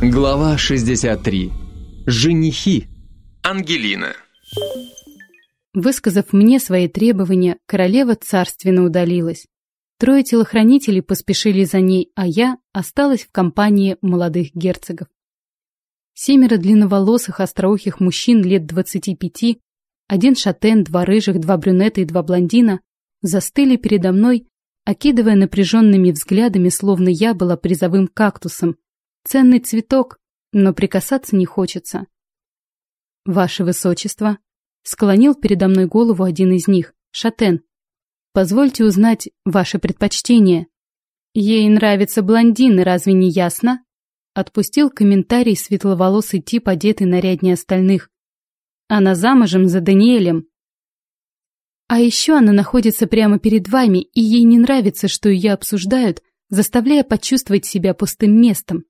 Глава 63. Женихи. Ангелина. Высказав мне свои требования, королева царственно удалилась. Трое телохранителей поспешили за ней, а я осталась в компании молодых герцогов. Семеро длинноволосых остроухих мужчин лет двадцати пяти, один шатен, два рыжих, два брюнета и два блондина, застыли передо мной, окидывая напряженными взглядами, словно я была призовым кактусом, Ценный цветок, но прикасаться не хочется. Ваше Высочество, склонил передо мной голову один из них, Шатен. Позвольте узнать ваше предпочтение. Ей нравятся блондины, разве не ясно? Отпустил комментарий светловолосый тип, одетый наряднее остальных. Она замужем за Даниэлем. А еще она находится прямо перед вами, и ей не нравится, что ее обсуждают, заставляя почувствовать себя пустым местом.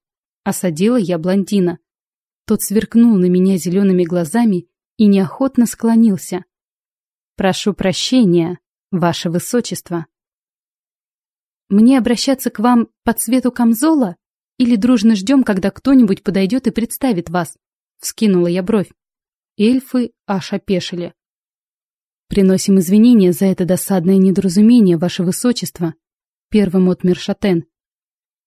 Осадила я блондина. Тот сверкнул на меня зелеными глазами и неохотно склонился. «Прошу прощения, ваше высочество». «Мне обращаться к вам по цвету камзола? Или дружно ждем, когда кто-нибудь подойдет и представит вас?» Вскинула я бровь. Эльфы аж опешили. «Приносим извинения за это досадное недоразумение, ваше высочество», первым отмер Шатен.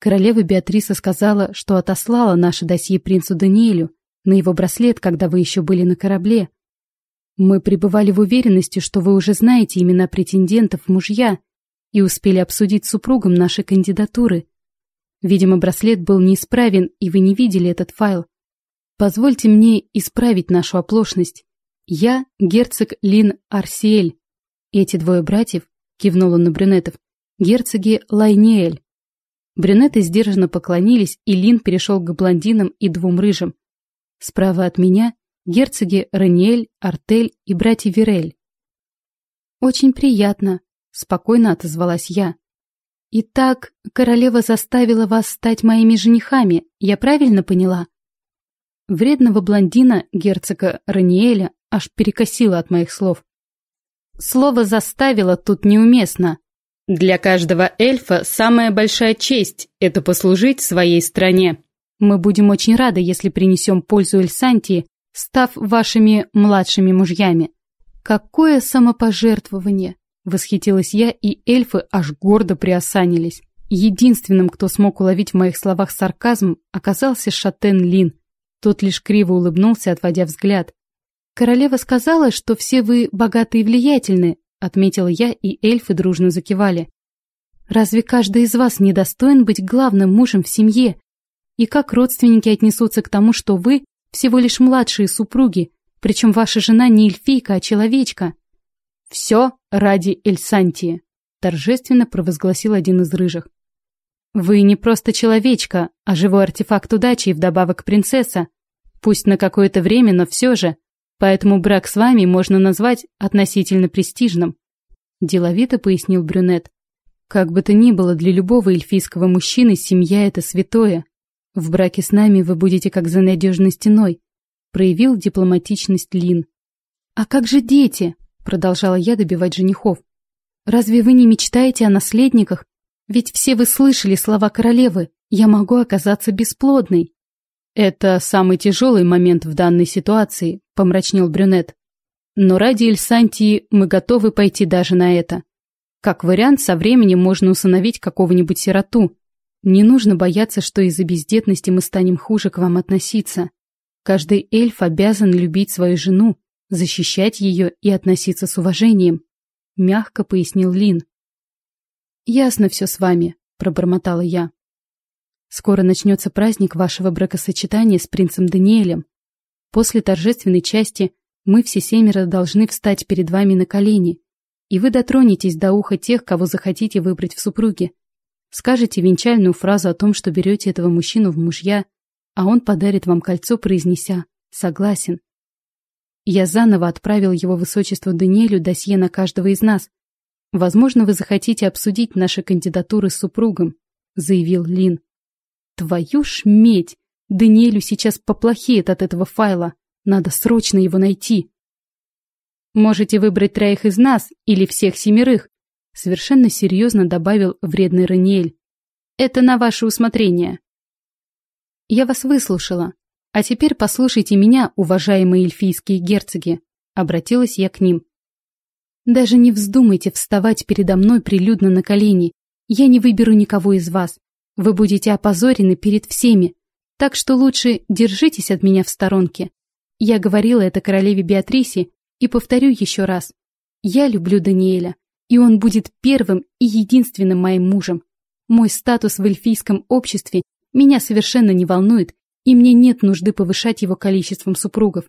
Королева Беатриса сказала, что отослала наше досье принцу Даниэлю на его браслет, когда вы еще были на корабле. Мы пребывали в уверенности, что вы уже знаете имена претендентов мужья и успели обсудить с супругом наши кандидатуры. Видимо, браслет был неисправен, и вы не видели этот файл. Позвольте мне исправить нашу оплошность. Я герцог Лин Арсиэль. Эти двое братьев, кивнула на брюнетов, герцоги Лайниэль. Брюнеты сдержанно поклонились, и Лин перешел к блондинам и двум рыжим. Справа от меня герцоги Раниэль, Артель и братья Вирель. «Очень приятно», — спокойно отозвалась я. «Итак, королева заставила вас стать моими женихами, я правильно поняла?» Вредного блондина, герцога Раниэля, аж перекосило от моих слов. Слово «заставила» тут неуместно. Для каждого эльфа самая большая честь – это послужить своей стране. Мы будем очень рады, если принесем пользу Эльсантии, став вашими младшими мужьями. Какое самопожертвование! Восхитилась я, и эльфы аж гордо приосанились. Единственным, кто смог уловить в моих словах сарказм, оказался Шатен Лин. Тот лишь криво улыбнулся, отводя взгляд. Королева сказала, что все вы богаты и влиятельны, отметила я, и эльфы дружно закивали. Разве каждый из вас не достоин быть главным мужем в семье? И как родственники отнесутся к тому, что вы всего лишь младшие супруги, причем ваша жена не эльфийка, а человечка? Все ради Эльсантии, торжественно провозгласил один из рыжих. Вы не просто человечка, а живой артефакт удачи и вдобавок принцесса. Пусть на какое-то время, но все же. Поэтому брак с вами можно назвать относительно престижным. Деловито пояснил брюнет. Как бы то ни было, для любого эльфийского мужчины семья — это святое. В браке с нами вы будете как за надежной стеной, проявил дипломатичность Лин. А как же дети? Продолжала я добивать женихов. Разве вы не мечтаете о наследниках? Ведь все вы слышали слова королевы. Я могу оказаться бесплодной. «Это самый тяжелый момент в данной ситуации», — помрачнел брюнет. «Но ради Эльсантии мы готовы пойти даже на это. Как вариант, со временем можно усыновить какого-нибудь сироту. Не нужно бояться, что из-за бездетности мы станем хуже к вам относиться. Каждый эльф обязан любить свою жену, защищать ее и относиться с уважением», — мягко пояснил Лин. «Ясно все с вами», — пробормотала я. Скоро начнется праздник вашего бракосочетания с принцем Даниэлем. После торжественной части мы все семеро должны встать перед вами на колени, и вы дотронетесь до уха тех, кого захотите выбрать в супруги. Скажете венчальную фразу о том, что берете этого мужчину в мужья, а он подарит вам кольцо, произнеся «согласен». Я заново отправил его высочеству Даниэлю досье на каждого из нас. Возможно, вы захотите обсудить наши кандидатуры с супругом, заявил Лин. Твою ж медь! Даниэлю сейчас поплохеет от этого файла. Надо срочно его найти. Можете выбрать троих из нас или всех семерых, совершенно серьезно добавил вредный Раниэль. Это на ваше усмотрение. Я вас выслушала. А теперь послушайте меня, уважаемые эльфийские герцоги. Обратилась я к ним. Даже не вздумайте вставать передо мной прилюдно на колени. Я не выберу никого из вас. Вы будете опозорены перед всеми. Так что лучше держитесь от меня в сторонке. Я говорила это королеве Беатрисе и повторю еще раз. Я люблю Даниэля, и он будет первым и единственным моим мужем. Мой статус в эльфийском обществе меня совершенно не волнует, и мне нет нужды повышать его количеством супругов.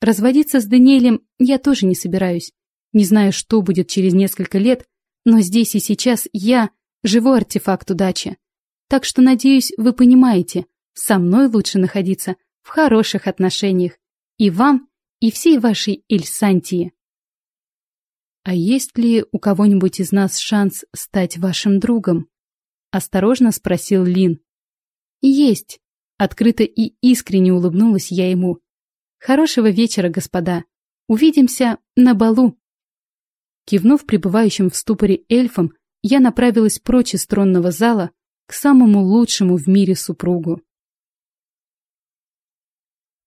Разводиться с Даниэлем я тоже не собираюсь. Не знаю, что будет через несколько лет, но здесь и сейчас я живой артефакт удачи. Так что, надеюсь, вы понимаете, со мной лучше находиться в хороших отношениях. И вам, и всей вашей Эльсантии. «А есть ли у кого-нибудь из нас шанс стать вашим другом?» — осторожно спросил Лин. «Есть!» — открыто и искренне улыбнулась я ему. «Хорошего вечера, господа! Увидимся на балу!» Кивнув пребывающим в ступоре эльфам, я направилась прочь из тронного зала к самому лучшему в мире супругу.